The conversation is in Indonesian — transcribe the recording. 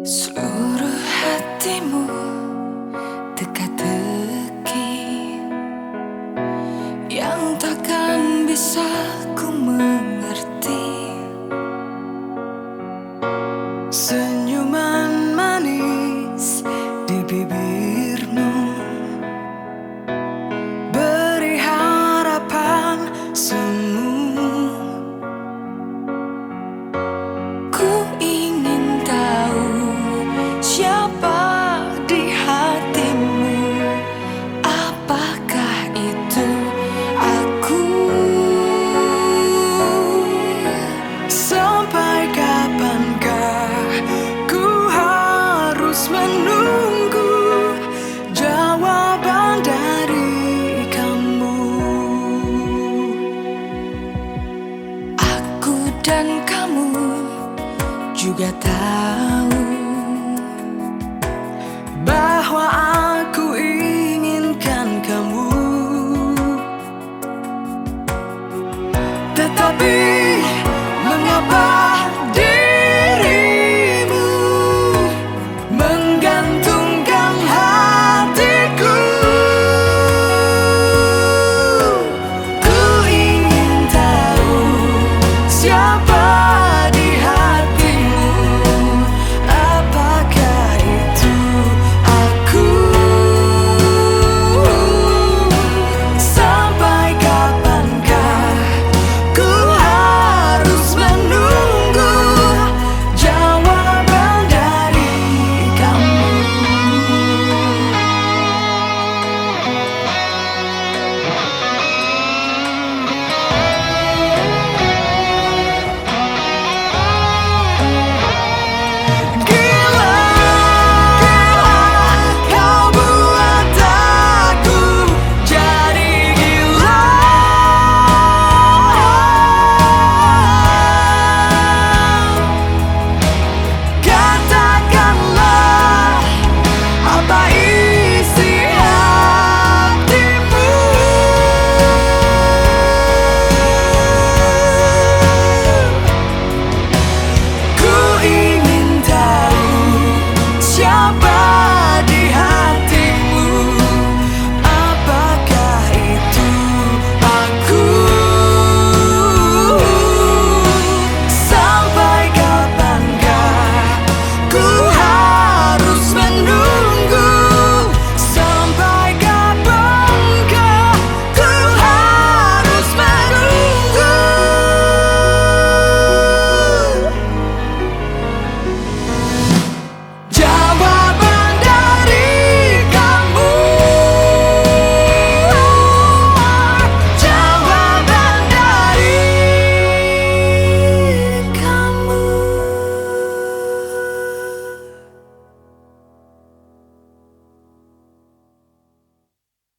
Seluruh hatimu teka-teki Yang takkan bisa juga tahu bahwa aku inginkan kamu, tetapi mengapa?